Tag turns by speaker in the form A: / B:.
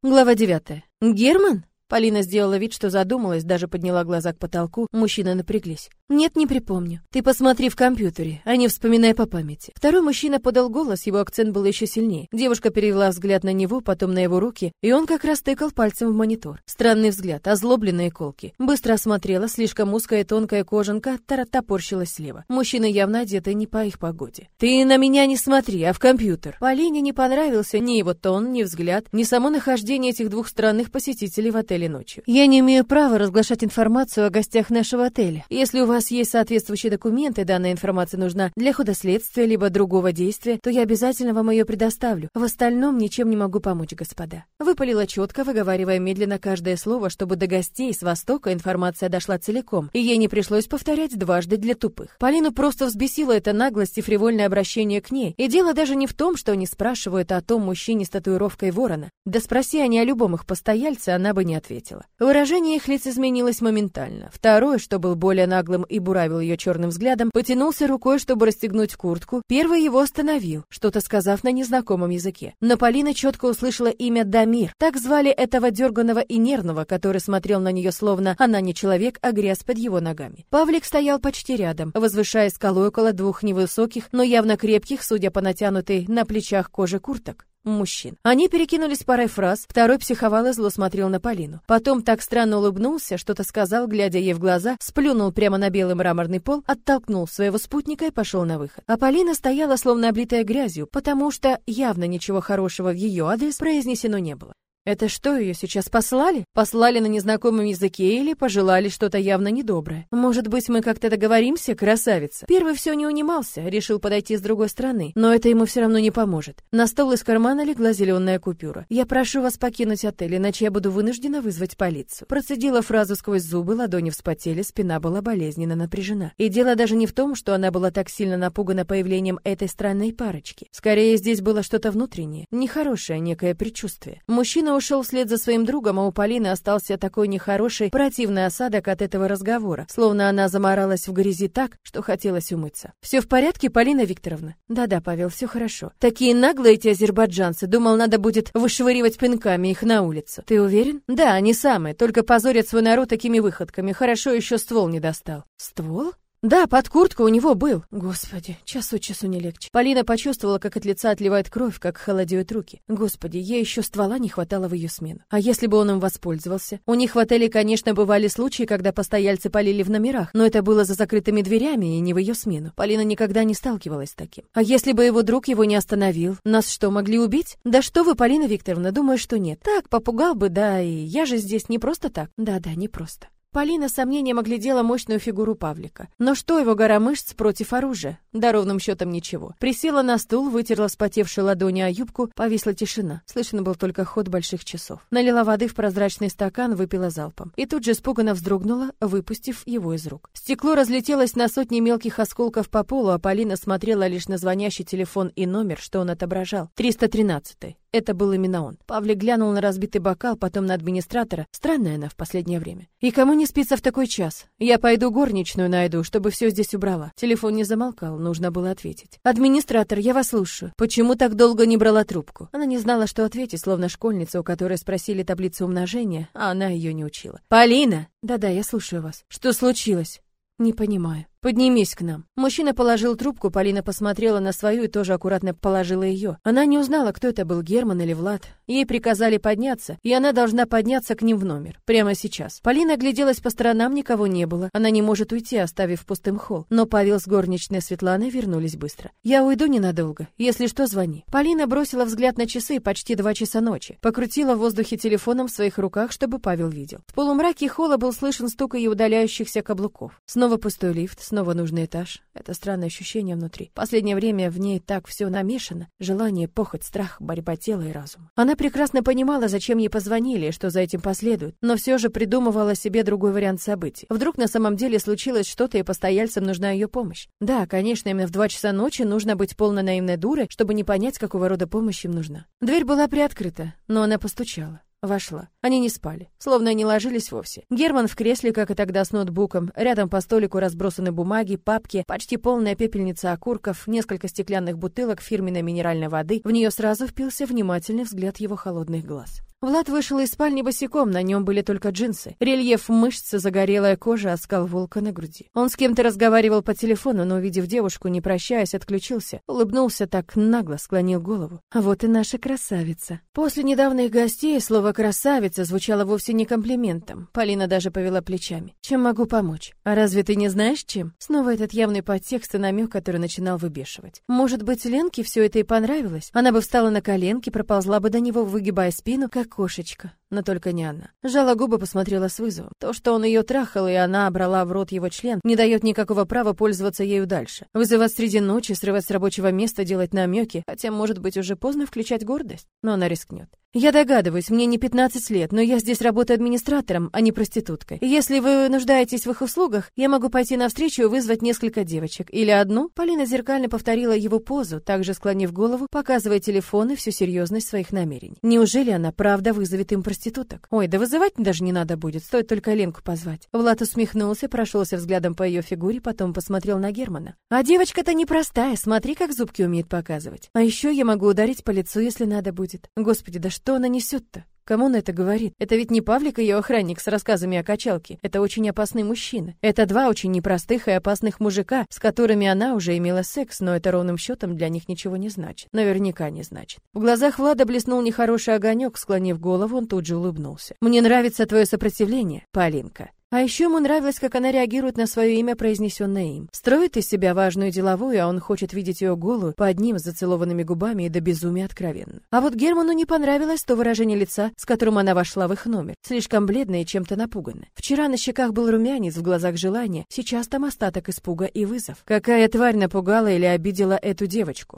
A: Глава 9. Герман? Полина сделала вид, что задумалась, даже подняла глаза к потолку. Мужчины напряглись. Нет, не припомню. Ты посмотри в компьютере, а не вспоминай по памяти. Второй мужчина подал голос, его акцент был еще сильнее. Девушка перевела взгляд на него, потом на его руки, и он как раз тыкал пальцем в монитор. Странный взгляд, озлобленные колки. Быстро осмотрела, слишком узкая тонкая кожанка топорщилась слева. Мужчина явно одетый не по их погоде. Ты на меня не смотри, а в компьютер. Полине не понравился ни его тон, ни взгляд, ни само нахождение этих двух странных посетителей в отеле ночью. Я не имею права разглашать информацию о гостях нашего отеля. Если у вас есть соответствующие документы, данная информация нужна для хода следствия либо другого действия, то я обязательно вам ее предоставлю. В остальном ничем не могу помочь, господа. Выпалила четко, выговаривая медленно каждое слово, чтобы до гостей с Востока информация дошла целиком, и ей не пришлось повторять дважды для тупых. Полину просто взбесила эта наглость и фривольное обращение к ней. И дело даже не в том, что они спрашивают о том мужчине с татуировкой ворона. Да спроси они о любом их постояльце, она бы не ответила. Выражение их лиц изменилось моментально. Второе, что был более наглым и буравил ее черным взглядом, потянулся рукой, чтобы расстегнуть куртку. Первый его остановил, что-то сказав на незнакомом языке. Но Полина четко услышала имя Дамир. Так звали этого дерганого и нервного, который смотрел на нее словно она не человек, а грязь под его ногами. Павлик стоял почти рядом, возвышая скалой около двух невысоких, но явно крепких, судя по натянутой на плечах кожи курток мужчин. Они перекинулись парой фраз, второй психовал и зло смотрел на Полину. Потом так странно улыбнулся, что-то сказал, глядя ей в глаза, сплюнул прямо на белый мраморный пол, оттолкнул своего спутника и пошел на выход. А Полина стояла словно облитая грязью, потому что явно ничего хорошего в ее адрес произнесено не было. Это что, ее сейчас послали? Послали на незнакомом языке или пожелали что-то явно недоброе? Может быть, мы как-то договоримся, красавица? Первый все не унимался, решил подойти с другой стороны, но это ему все равно не поможет. На стол из кармана легла зеленая купюра. «Я прошу вас покинуть отель, иначе я буду вынуждена вызвать полицию». Процедила фразу сквозь зубы, ладони вспотели, спина была болезненно напряжена. И дело даже не в том, что она была так сильно напугана появлением этой странной парочки. Скорее, здесь было что-то внутреннее, нехорошее некое предчувствие. Мужчина ушел вслед за своим другом, а у Полины остался такой нехороший, противный осадок от этого разговора, словно она заморалась в грязи так, что хотелось умыться. «Все в порядке, Полина Викторовна?» «Да-да, Павел, все хорошо. Такие наглые эти азербайджанцы, думал, надо будет вышвыривать пинками их на улицу. Ты уверен?» «Да, они самые, только позорят свой народ такими выходками. Хорошо еще ствол не достал». «Ствол?» Да, под куртку у него был. Господи, час от часу не легче. Полина почувствовала, как от лица отливает кровь, как холодеют руки. Господи, ей еще ствола не хватало в ее смену. А если бы он им воспользовался? У них в отеле, конечно, бывали случаи, когда постояльцы полили в номерах, но это было за закрытыми дверями и не в ее смену. Полина никогда не сталкивалась с таким. А если бы его друг его не остановил? Нас что, могли убить? Да что вы, Полина Викторовна, думаю, что нет. Так, попугал бы, да, и я же здесь не просто так. Да-да, не просто. Полина с сомнением оглядела мощную фигуру Павлика. Но что его гора мышц против оружия? Да ровным счетом ничего. Присела на стул, вытерла вспотевшую ладони о юбку, повисла тишина. Слышно был только ход больших часов. Налила воды в прозрачный стакан, выпила залпом. И тут же испуганно вздрогнула, выпустив его из рук. Стекло разлетелось на сотни мелких осколков по полу, а Полина смотрела лишь на звонящий телефон и номер, что он отображал. 313. Это был именно он. Павлик глянул на разбитый бокал, потом на администратора. Странная она в последнее время. И кому не спится в такой час? Я пойду горничную найду, чтобы все здесь убрала. Телефон не замолкал, нужно было ответить. Администратор, я вас слушаю. Почему так долго не брала трубку? Она не знала, что ответить, словно школьница, у которой спросили таблицу умножения, а она ее не учила. Полина! Да-да, я слушаю вас. Что случилось? Не понимаю. Поднимись к нам. Мужчина положил трубку, Полина посмотрела на свою и тоже аккуратно положила ее. Она не узнала, кто это был, Герман или Влад. Ей приказали подняться, и она должна подняться к ним в номер. Прямо сейчас. Полина огляделась по сторонам, никого не было. Она не может уйти, оставив пустым холл. Но Павел с горничной Светланой вернулись быстро. «Я уйду ненадолго. Если что, звони». Полина бросила взгляд на часы, почти два часа ночи. Покрутила в воздухе телефоном в своих руках, чтобы Павел видел. В полумраке холла был слышен стук ее удаляющихся каблуков. Снова пустой лифт, Снова нужный этаж. Это странное ощущение внутри. Последнее время в ней так все намешано. Желание, похоть, страх, борьба тела и разума. Она прекрасно понимала, зачем ей позвонили и что за этим последует, но все же придумывала себе другой вариант событий. Вдруг на самом деле случилось что-то, и постояльцам нужна ее помощь. Да, конечно, именно в два часа ночи нужно быть полной наивной дурой, чтобы не понять, какого рода помощь им нужна. Дверь была приоткрыта, но она постучала. Вошла. Они не спали, словно не ложились вовсе. Герман в кресле, как и тогда с ноутбуком. Рядом по столику разбросаны бумаги, папки, почти полная пепельница окурков, несколько стеклянных бутылок фирменной минеральной воды. В нее сразу впился внимательный взгляд его холодных глаз. Влад вышел из спальни босиком, на нем были только джинсы. Рельеф мышц, загорелая кожа, оскал волка на груди. Он с кем-то разговаривал по телефону, но, увидев девушку, не прощаясь, отключился. Улыбнулся так нагло, склонил голову. Вот и наша красавица. После недавних гостей слово «красавица» звучало вовсе не комплиментом. Полина даже повела плечами. «Чем могу помочь? А разве ты не знаешь, чем?» Снова этот явный подтекст и намек, который начинал выбешивать. Может быть, Ленке все это и понравилось? Она бы встала на коленки, проползла бы до него, выгибая спину, как кошечка но только не она. Жала губы, посмотрела с вызовом. То, что он ее трахал, и она брала в рот его член, не дает никакого права пользоваться ею дальше. Вызывать среди ночи, срывать с рабочего места, делать намеки, хотя, может быть, уже поздно включать гордость, но она рискнет. Я догадываюсь, мне не 15 лет, но я здесь работаю администратором, а не проституткой. Если вы нуждаетесь в их услугах, я могу пойти навстречу и вызвать несколько девочек. Или одну? Полина зеркально повторила его позу, также склонив голову, показывая телефон и всю серьезность своих намерений. Неужели она правда вызовет им проституток? Ой, да вызывать даже не надо будет, стоит только Ленку позвать. Влад усмехнулся, прошелся взглядом по ее фигуре, потом посмотрел на Германа. А девочка-то непростая, смотри, как зубки умеет показывать. А еще я могу ударить по лицу, если надо будет. Господи, да что она несет-то? Кому он это говорит? Это ведь не Павлик ее охранник с рассказами о качалке. Это очень опасный мужчина. Это два очень непростых и опасных мужика, с которыми она уже имела секс, но это ровным счетом для них ничего не значит. Наверняка не значит. В глазах Влада блеснул нехороший огонек, склонив голову, он тут же улыбнулся. «Мне нравится твое сопротивление, Полинка. А еще ему нравилось, как она реагирует на свое имя, произнесенное им. Строит из себя важную деловую, а он хочет видеть ее голую, под ним с зацелованными губами и до безумия откровенно. А вот Герману не понравилось то выражение лица, с которым она вошла в их номер. Слишком бледная и чем-то напуганная. Вчера на щеках был румянец, в глазах желание, сейчас там остаток испуга и вызов. Какая тварь напугала или обидела эту девочку?